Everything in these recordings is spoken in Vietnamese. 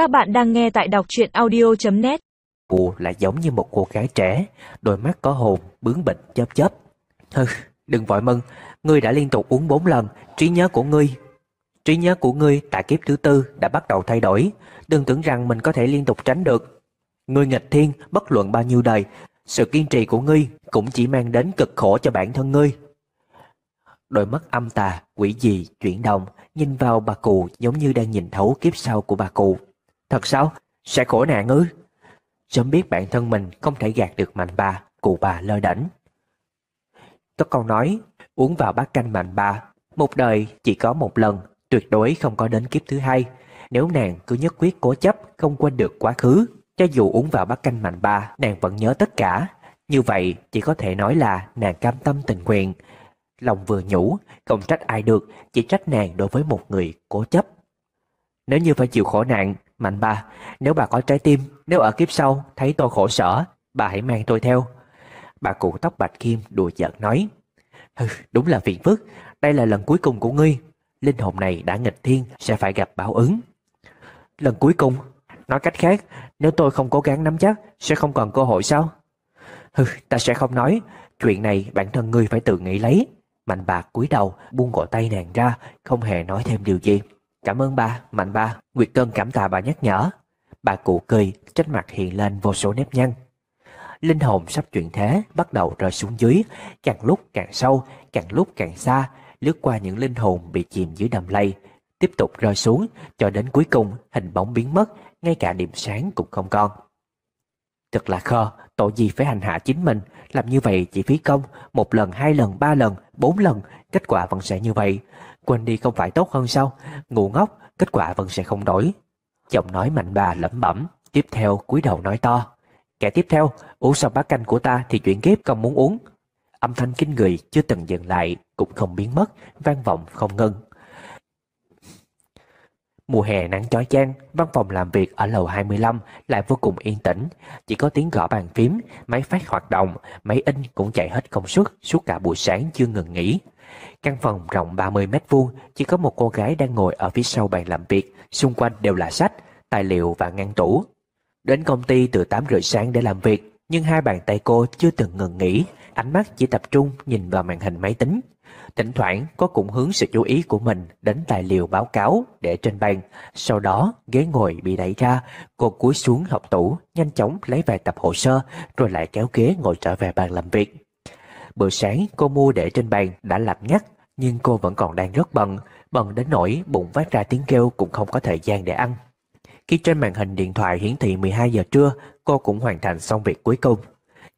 Các bạn đang nghe tại đọc truyện audio.net Cô lại giống như một cô gái trẻ, đôi mắt có hồn, bướng bỉnh chớp chớp. Hừ, đừng vội mừng, ngươi đã liên tục uống bốn lần, trí nhớ của ngươi. Trí nhớ của ngươi tại kiếp thứ tư đã bắt đầu thay đổi, đừng tưởng rằng mình có thể liên tục tránh được. Ngươi nghịch thiên, bất luận bao nhiêu đời, sự kiên trì của ngươi cũng chỉ mang đến cực khổ cho bản thân ngươi. Đôi mắt âm tà, quỷ dị, chuyển động, nhìn vào bà cụ giống như đang nhìn thấu kiếp sau của bà cụ. Thật sao? Sẽ khổ nạn ư? Sớm biết bản thân mình không thể gạt được mạnh bà, cụ bà lơ đảnh. Tất câu nói, uống vào bát canh mạnh bà, một đời chỉ có một lần, tuyệt đối không có đến kiếp thứ hai. Nếu nàng cứ nhất quyết cố chấp không quên được quá khứ, cho dù uống vào bát canh mạnh bà, nàng vẫn nhớ tất cả. Như vậy chỉ có thể nói là nàng cam tâm tình nguyện. Lòng vừa nhủ, không trách ai được, chỉ trách nàng đối với một người cố chấp. Nếu như phải chịu khổ nạn, Mạnh bà, nếu bà có trái tim, nếu ở kiếp sau thấy tôi khổ sở, bà hãy mang tôi theo. Bà cụ tóc bạch kim đùa giận nói. Hừ, đúng là phiền phức, đây là lần cuối cùng của ngươi. Linh hồn này đã nghịch thiên, sẽ phải gặp báo ứng. Lần cuối cùng, nói cách khác, nếu tôi không cố gắng nắm chắc, sẽ không còn cơ hội sao? Hừ, ta sẽ không nói, chuyện này bản thân ngươi phải tự nghĩ lấy. Mạnh bà cúi đầu, buông cổ tay nàng ra, không hề nói thêm điều gì. Cảm ơn ba, Mạnh ba, Nguyệt Cân cảm tạ bà nhắc nhở. Bà cụ cười, trên mặt hiện lên vô số nếp nhăn. Linh hồn sắp chuyển thế bắt đầu rơi xuống dưới, càng lúc càng sâu, càng lúc càng xa, lướt qua những linh hồn bị chìm dưới đầm lầy, tiếp tục rơi xuống cho đến cuối cùng hình bóng biến mất, ngay cả điểm sáng cũng không còn. Thật là khờ, tội gì phải hành hạ chính mình, làm như vậy chỉ phí công, một lần, hai lần, ba lần, bốn lần, kết quả vẫn sẽ như vậy. Quên đi không phải tốt hơn sao? Ngu ngốc, kết quả vẫn sẽ không đổi. Giọng nói mạnh bà lẩm bẩm, tiếp theo cúi đầu nói to. Kẻ tiếp theo, uống xong bát canh của ta thì chuyển kiếp không muốn uống. Âm thanh kinh người chưa từng dừng lại, cũng không biến mất, vang vọng không ngừng. Mùa hè nắng chói chang, văn phòng làm việc ở lầu 25 lại vô cùng yên tĩnh, chỉ có tiếng gõ bàn phím, máy phát hoạt động, máy in cũng chạy hết công suất suốt cả buổi sáng chưa ngừng nghỉ. Căn phòng rộng 30 mét vuông, chỉ có một cô gái đang ngồi ở phía sau bàn làm việc, xung quanh đều là sách, tài liệu và ngăn tủ. Đến công ty từ 8 rưỡi sáng để làm việc, nhưng hai bàn tay cô chưa từng ngừng nghỉ, ánh mắt chỉ tập trung nhìn vào màn hình máy tính. Thỉnh thoảng cô cũng hướng sự chú ý của mình đến tài liệu báo cáo để trên bàn. Sau đó ghế ngồi bị đẩy ra, cô cúi xuống học tủ, nhanh chóng lấy vài tập hồ sơ rồi lại kéo ghế ngồi trở về bàn làm việc. Bữa sáng cô mua để trên bàn đã lạnh ngắt nhưng cô vẫn còn đang rất bận, bận đến nỗi bụng phát ra tiếng kêu cũng không có thời gian để ăn. Khi trên màn hình điện thoại hiển thị 12 giờ trưa, cô cũng hoàn thành xong việc cuối cùng.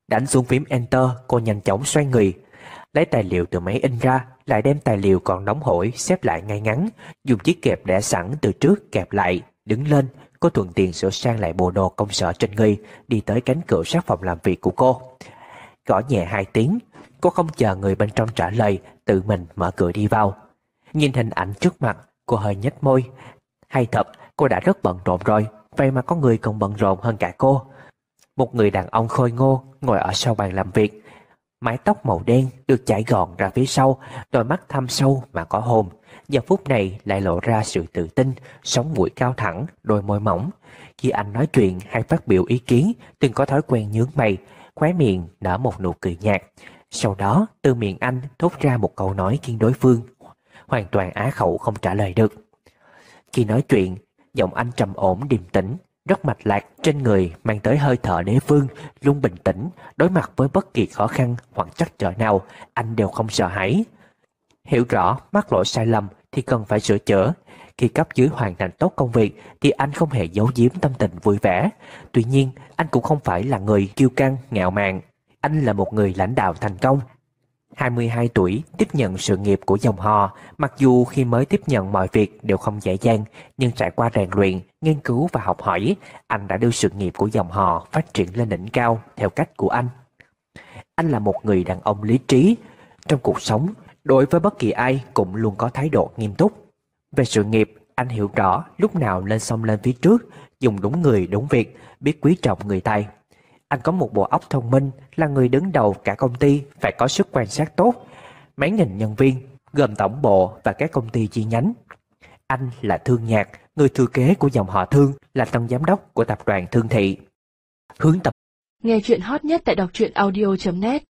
Đánh xuống phím Enter, cô nhanh chóng xoay người, lấy tài liệu từ máy in ra, lại đem tài liệu còn nóng hổi xếp lại ngay ngắn, dùng chiếc kẹp đã sẵn từ trước kẹp lại, đứng lên, cô thuận tiện sửa sang lại bộ đồ công sở trên người, đi tới cánh cửa sát phòng làm việc của cô. Gõ nhẹ hai tiếng, cô không chờ người bên trong trả lời, tự mình mở cửa đi vào. Nhìn hình ảnh trước mặt, cô hơi nhếch môi. Hay thật, cô đã rất bận rộn rồi, vậy mà có người còn bận rộn hơn cả cô. Một người đàn ông khôi ngô ngồi ở sau bàn làm việc, mái tóc màu đen được chải gọn ra phía sau, đôi mắt thâm sâu mà có hồn. Giờ phút này lại lộ ra sự tự tin, sống mũi cao thẳng, đôi môi mỏng. Khi anh nói chuyện hay phát biểu ý kiến, từng có thói quen nhướng mày, khóe miệng nở một nụ cười nhạt. Sau đó, từ miệng anh thốt ra một câu nói khiến đối phương hoàn toàn á khẩu không trả lời được. Khi nói chuyện, giọng anh trầm ổn điềm tĩnh, rất mạch lạc trên người mang tới hơi thở đế vương, luôn bình tĩnh, đối mặt với bất kỳ khó khăn hoặc trắc trở nào, anh đều không sợ hãi. Hiểu rõ mắc lỗi sai lầm thì cần phải sửa chữa. Khi cấp dưới hoàn thành tốt công việc thì anh không hề giấu giếm tâm tình vui vẻ. Tuy nhiên, anh cũng không phải là người kiêu căng, ngạo mạn. Anh là một người lãnh đạo thành công, 22 tuổi tiếp nhận sự nghiệp của dòng họ, mặc dù khi mới tiếp nhận mọi việc đều không dễ dàng, nhưng trải qua rèn luyện, nghiên cứu và học hỏi, anh đã đưa sự nghiệp của dòng họ phát triển lên đỉnh cao theo cách của anh. Anh là một người đàn ông lý trí, trong cuộc sống, đối với bất kỳ ai cũng luôn có thái độ nghiêm túc. Về sự nghiệp, anh hiểu rõ lúc nào lên sông lên phía trước, dùng đúng người đúng việc, biết quý trọng người tài. Anh có một bộ óc thông minh, là người đứng đầu cả công ty, phải có sức quan sát tốt. Mấy nghìn nhân viên, gồm tổng bộ và các công ty chi nhánh. Anh là thương nhạc, người thừa kế của dòng họ Thương là tổng giám đốc của tập đoàn Thương Thị. Hướng tập Nghe chuyện hot nhất tại đọc truyện audio.net